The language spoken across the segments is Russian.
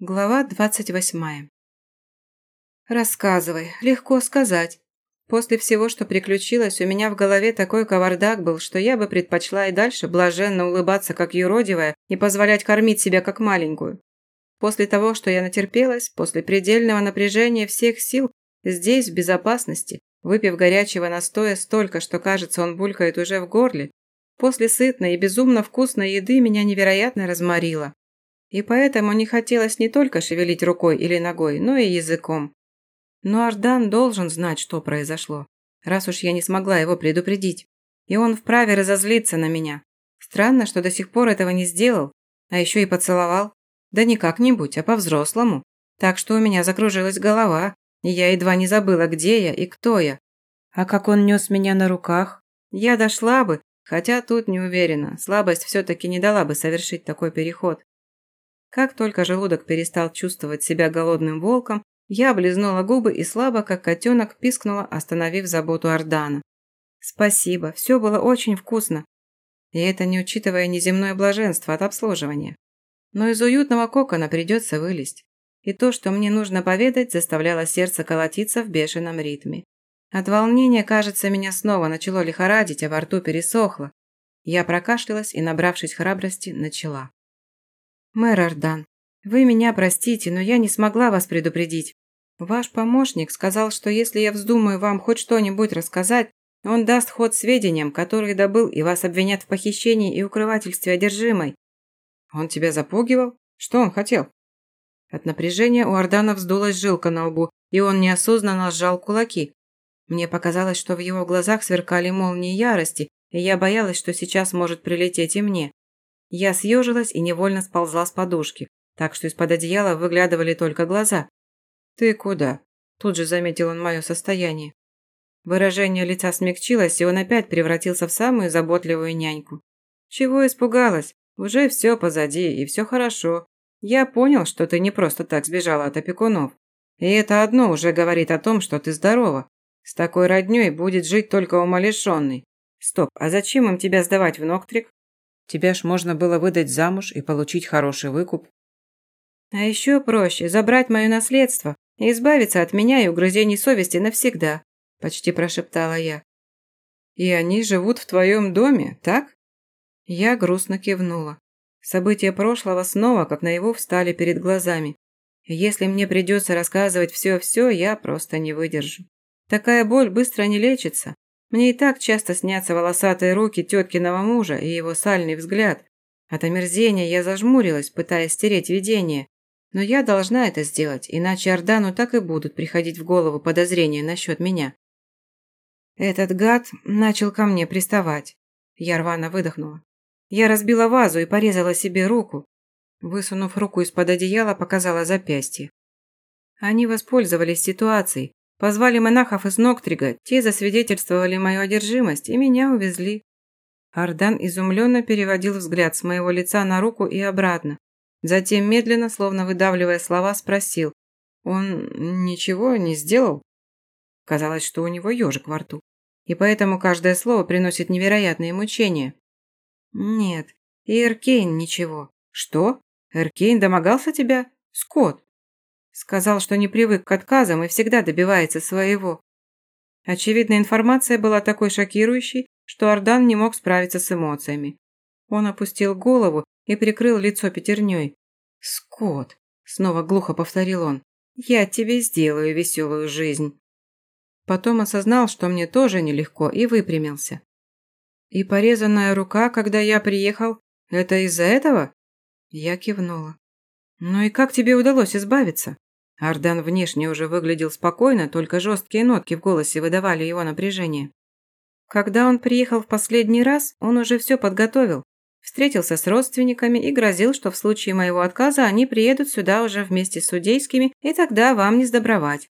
Глава двадцать восьмая. Рассказывай, легко сказать. После всего, что приключилось, у меня в голове такой кавардак был, что я бы предпочла и дальше блаженно улыбаться, как юродивая, и позволять кормить себя, как маленькую. После того, что я натерпелась, после предельного напряжения всех сил, здесь, в безопасности, выпив горячего настоя столько, что, кажется, он булькает уже в горле, после сытной и безумно вкусной еды меня невероятно разморило. И поэтому не хотелось не только шевелить рукой или ногой, но и языком. Но Ардан должен знать, что произошло, раз уж я не смогла его предупредить. И он вправе разозлиться на меня. Странно, что до сих пор этого не сделал, а еще и поцеловал. Да не как-нибудь, а по-взрослому. Так что у меня закружилась голова, и я едва не забыла, где я и кто я. А как он нес меня на руках, я дошла бы, хотя тут не уверена, слабость все-таки не дала бы совершить такой переход. Как только желудок перестал чувствовать себя голодным волком, я облизнула губы и слабо, как котенок, пискнула, остановив заботу Ордана. «Спасибо, все было очень вкусно. И это не учитывая неземное блаженство от обслуживания. Но из уютного кокона придется вылезть. И то, что мне нужно поведать, заставляло сердце колотиться в бешеном ритме. От волнения, кажется, меня снова начало лихорадить, а во рту пересохло. Я прокашлялась и, набравшись храбрости, начала. «Мэр Ардан, вы меня простите, но я не смогла вас предупредить. Ваш помощник сказал, что если я вздумаю вам хоть что-нибудь рассказать, он даст ход сведениям, которые добыл, и вас обвинят в похищении и укрывательстве одержимой». «Он тебя запугивал? Что он хотел?» От напряжения у Ордана вздулась жилка на лбу, и он неосознанно сжал кулаки. Мне показалось, что в его глазах сверкали молнии ярости, и я боялась, что сейчас может прилететь и мне. Я съежилась и невольно сползла с подушки, так что из-под одеяла выглядывали только глаза. «Ты куда?» – тут же заметил он мое состояние. Выражение лица смягчилось, и он опять превратился в самую заботливую няньку. «Чего испугалась? Уже все позади, и все хорошо. Я понял, что ты не просто так сбежала от опекунов. И это одно уже говорит о том, что ты здорова. С такой роднёй будет жить только умалишенный. Стоп, а зачем им тебя сдавать в Ноктрик? Тебя ж можно было выдать замуж и получить хороший выкуп. А еще проще забрать мое наследство и избавиться от меня и угрызений совести навсегда, почти прошептала я. И они живут в твоем доме, так? Я грустно кивнула. События прошлого снова, как на его встали перед глазами. Если мне придется рассказывать все-все, я просто не выдержу. Такая боль быстро не лечится, мне и так часто снятся волосатые руки теткиного мужа и его сальный взгляд. От омерзения я зажмурилась, пытаясь стереть видение. Но я должна это сделать, иначе Ордану так и будут приходить в голову подозрения насчет меня. Этот гад начал ко мне приставать. Я рвано выдохнула. Я разбила вазу и порезала себе руку. Высунув руку из-под одеяла, показала запястье. Они воспользовались ситуацией, Позвали монахов из Ноктрига, те засвидетельствовали мою одержимость и меня увезли. Ардан изумленно переводил взгляд с моего лица на руку и обратно. Затем медленно, словно выдавливая слова, спросил. «Он ничего не сделал?» Казалось, что у него ежик во рту. И поэтому каждое слово приносит невероятные мучения. «Нет, и Эркейн ничего». «Что? Эркейн домогался тебя? Скот?» Сказал, что не привык к отказам и всегда добивается своего. Очевидно, информация была такой шокирующей, что Ардан не мог справиться с эмоциями. Он опустил голову и прикрыл лицо пятерней. «Скот!» – снова глухо повторил он. «Я тебе сделаю веселую жизнь». Потом осознал, что мне тоже нелегко, и выпрямился. «И порезанная рука, когда я приехал, это из-за этого?» Я кивнула. «Ну и как тебе удалось избавиться?» Ардан внешне уже выглядел спокойно, только жесткие нотки в голосе выдавали его напряжение. Когда он приехал в последний раз, он уже все подготовил. Встретился с родственниками и грозил, что в случае моего отказа они приедут сюда уже вместе с судейскими, и тогда вам не сдобровать.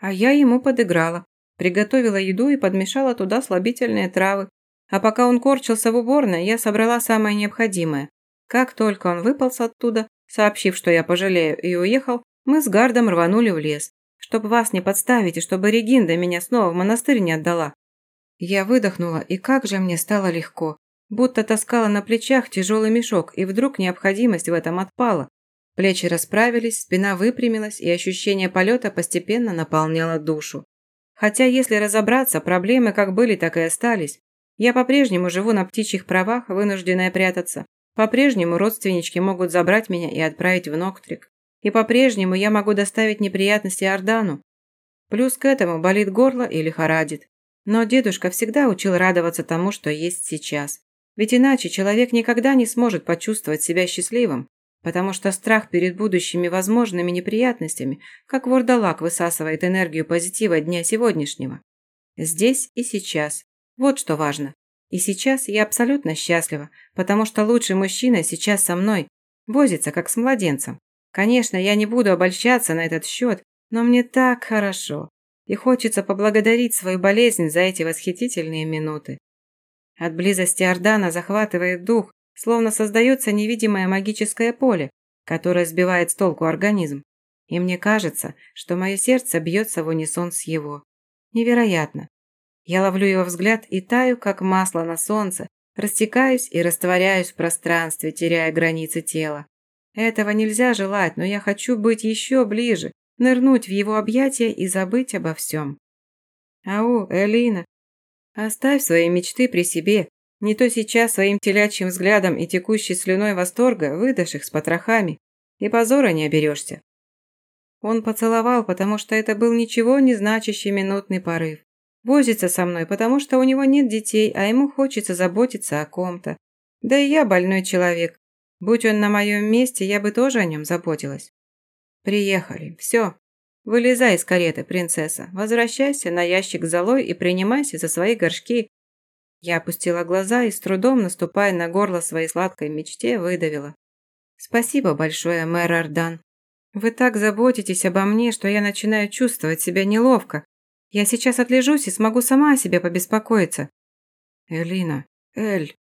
А я ему подыграла. Приготовила еду и подмешала туда слабительные травы. А пока он корчился в уборной, я собрала самое необходимое. Как только он выполз оттуда, сообщив, что я пожалею, и уехал, мы с Гардом рванули в лес, чтобы вас не подставить и чтобы Регинда меня снова в монастырь не отдала. Я выдохнула, и как же мне стало легко. Будто таскала на плечах тяжелый мешок, и вдруг необходимость в этом отпала. Плечи расправились, спина выпрямилась, и ощущение полета постепенно наполняло душу. Хотя, если разобраться, проблемы как были, так и остались. Я по-прежнему живу на птичьих правах, вынужденная прятаться. По-прежнему родственнички могут забрать меня и отправить в Ноктрик. И по-прежнему я могу доставить неприятности Ордану. Плюс к этому болит горло и лихорадит. Но дедушка всегда учил радоваться тому, что есть сейчас. Ведь иначе человек никогда не сможет почувствовать себя счастливым, потому что страх перед будущими возможными неприятностями, как вурдалак высасывает энергию позитива дня сегодняшнего. Здесь и сейчас. Вот что важно. И сейчас я абсолютно счастлива, потому что лучший мужчина сейчас со мной, возится как с младенцем. Конечно, я не буду обольщаться на этот счет, но мне так хорошо. И хочется поблагодарить свою болезнь за эти восхитительные минуты. От близости Ордана захватывает дух, словно создается невидимое магическое поле, которое сбивает с толку организм. И мне кажется, что мое сердце бьется в унисон с его. Невероятно. Я ловлю его взгляд и таю, как масло на солнце, растекаюсь и растворяюсь в пространстве, теряя границы тела. Этого нельзя желать, но я хочу быть еще ближе, нырнуть в его объятия и забыть обо всем. Ау, Элина, оставь свои мечты при себе. Не то сейчас своим телячьим взглядом и текущей слюной восторга выдашь их с потрохами, и позора не оберешься. Он поцеловал, потому что это был ничего не значащий минутный порыв. Возится со мной, потому что у него нет детей, а ему хочется заботиться о ком-то. Да и я больной человек, Будь он на моем месте, я бы тоже о нем заботилась. Приехали. Все. Вылезай из кареты, принцесса. Возвращайся на ящик золой и принимайся за свои горшки. Я опустила глаза и с трудом, наступая на горло своей сладкой мечте, выдавила. Спасибо большое, мэр Ардан. Вы так заботитесь обо мне, что я начинаю чувствовать себя неловко. Я сейчас отлежусь и смогу сама о себе побеспокоиться. Элина, Эль,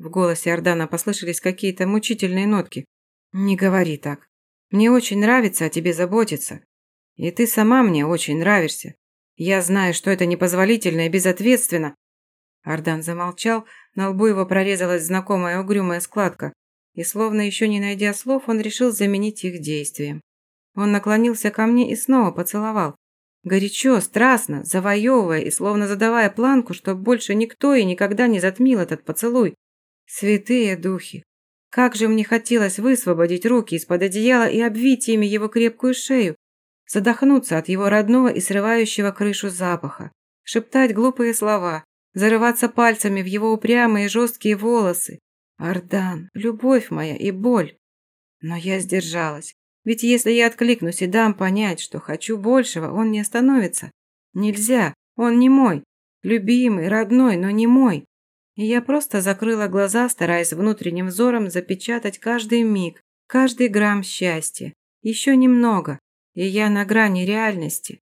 в голосе Ордана послышались какие-то мучительные нотки. «Не говори так. Мне очень нравится о тебе заботиться. И ты сама мне очень нравишься. Я знаю, что это непозволительно и безответственно». Ардан замолчал, на лбу его прорезалась знакомая угрюмая складка, и, словно еще не найдя слов, он решил заменить их действием. Он наклонился ко мне и снова поцеловал. Горячо, страстно, завоевывая и словно задавая планку, чтобы больше никто и никогда не затмил этот поцелуй. Святые духи! Как же мне хотелось высвободить руки из-под одеяла и обвить ими его крепкую шею, задохнуться от его родного и срывающего крышу запаха, шептать глупые слова, зарываться пальцами в его упрямые жесткие волосы. Ардан, любовь моя и боль. Но я сдержалась. Ведь если я откликнусь и дам понять, что хочу большего, он не остановится. Нельзя, он не мой. Любимый, родной, но не мой. И я просто закрыла глаза, стараясь внутренним взором запечатать каждый миг, каждый грамм счастья. Еще немного, и я на грани реальности.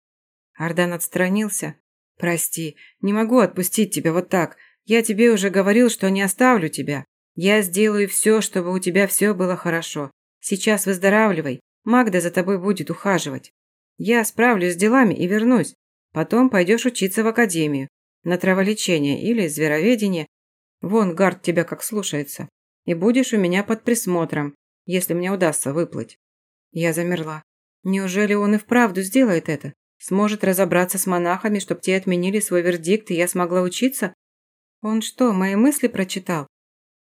Ардан отстранился. «Прости, не могу отпустить тебя вот так. Я тебе уже говорил, что не оставлю тебя. Я сделаю все, чтобы у тебя все было хорошо. Сейчас выздоравливай. Магда за тобой будет ухаживать. Я справлюсь с делами и вернусь. Потом пойдешь учиться в академию. На траволечение или звероведение, Вон, гард тебя как слушается. И будешь у меня под присмотром, если мне удастся выплыть». Я замерла. Неужели он и вправду сделает это? Сможет разобраться с монахами, чтоб те отменили свой вердикт, и я смогла учиться? Он что, мои мысли прочитал?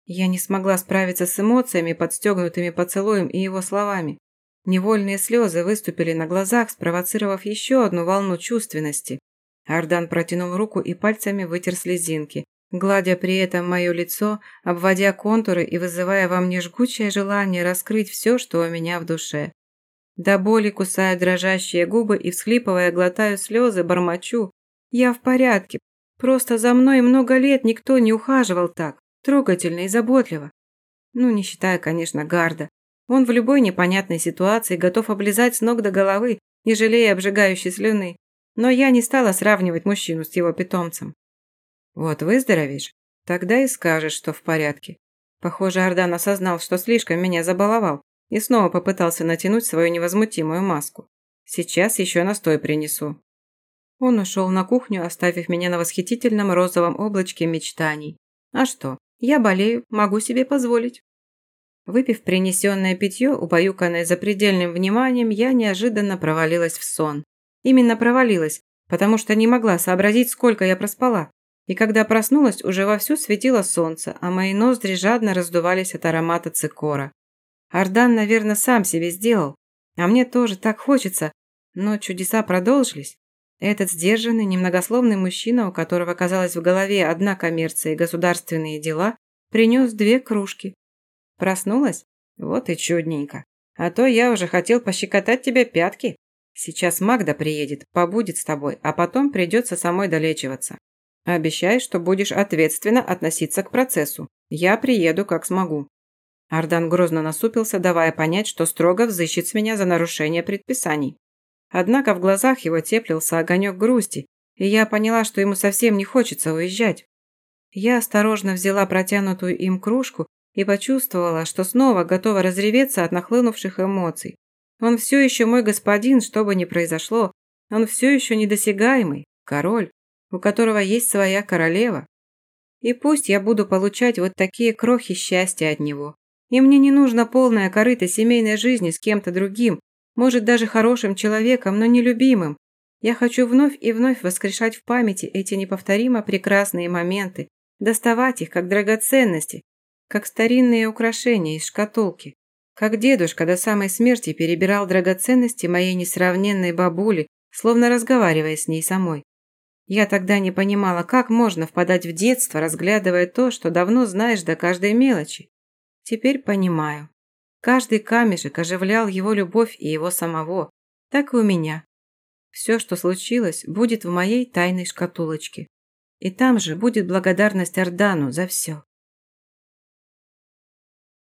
Я не смогла справиться с эмоциями, подстегнутыми поцелуем и его словами. Невольные слезы выступили на глазах, спровоцировав еще одну волну чувственности. Ардан протянул руку и пальцами вытер слезинки, гладя при этом мое лицо, обводя контуры и вызывая во мне жгучее желание раскрыть все, что у меня в душе. До боли кусаю дрожащие губы и, всхлипывая, глотаю слезы, бормочу. Я в порядке. Просто за мной много лет никто не ухаживал так, трогательно и заботливо. Ну, не считая, конечно, Гарда. Он в любой непонятной ситуации готов облизать с ног до головы, не жалея обжигающей слюны. Но я не стала сравнивать мужчину с его питомцем. Вот выздоровеешь, тогда и скажешь, что в порядке. Похоже, Ардан осознал, что слишком меня забаловал, и снова попытался натянуть свою невозмутимую маску. Сейчас еще настой принесу. Он ушел на кухню, оставив меня на восхитительном розовом облачке мечтаний. А что, я болею, могу себе позволить. Выпив принесенное питье, убаюканное запредельным вниманием, я неожиданно провалилась в сон. Именно провалилась, потому что не могла сообразить, сколько я проспала. И когда проснулась, уже вовсю светило солнце, а мои ноздри жадно раздувались от аромата цикора. Ардан, наверное, сам себе сделал. А мне тоже так хочется. Но чудеса продолжились. Этот сдержанный, немногословный мужчина, у которого оказалась в голове одна коммерция и государственные дела, принес две кружки. Проснулась? Вот и чудненько. А то я уже хотел пощекотать тебе пятки. Сейчас Магда приедет, побудет с тобой, а потом придется самой долечиваться. Обещай, что будешь ответственно относиться к процессу. Я приеду, как смогу». Ардан грозно насупился, давая понять, что строго взыщет с меня за нарушение предписаний. Однако в глазах его теплился огонек грусти, и я поняла, что ему совсем не хочется уезжать. Я осторожно взяла протянутую им кружку и почувствовала, что снова готова разреветься от нахлынувших эмоций. Он все еще мой господин, что бы ни произошло. Он все еще недосягаемый, король, у которого есть своя королева. И пусть я буду получать вот такие крохи счастья от него. И мне не нужно полная корыто семейной жизни с кем-то другим, может даже хорошим человеком, но нелюбимым. Я хочу вновь и вновь воскрешать в памяти эти неповторимо прекрасные моменты, доставать их как драгоценности, как старинные украшения из шкатулки. Как дедушка до самой смерти перебирал драгоценности моей несравненной бабули, словно разговаривая с ней самой. Я тогда не понимала, как можно впадать в детство, разглядывая то, что давно знаешь до каждой мелочи. Теперь понимаю. Каждый камешек оживлял его любовь и его самого. Так и у меня. Все, что случилось, будет в моей тайной шкатулочке. И там же будет благодарность Ордану за все.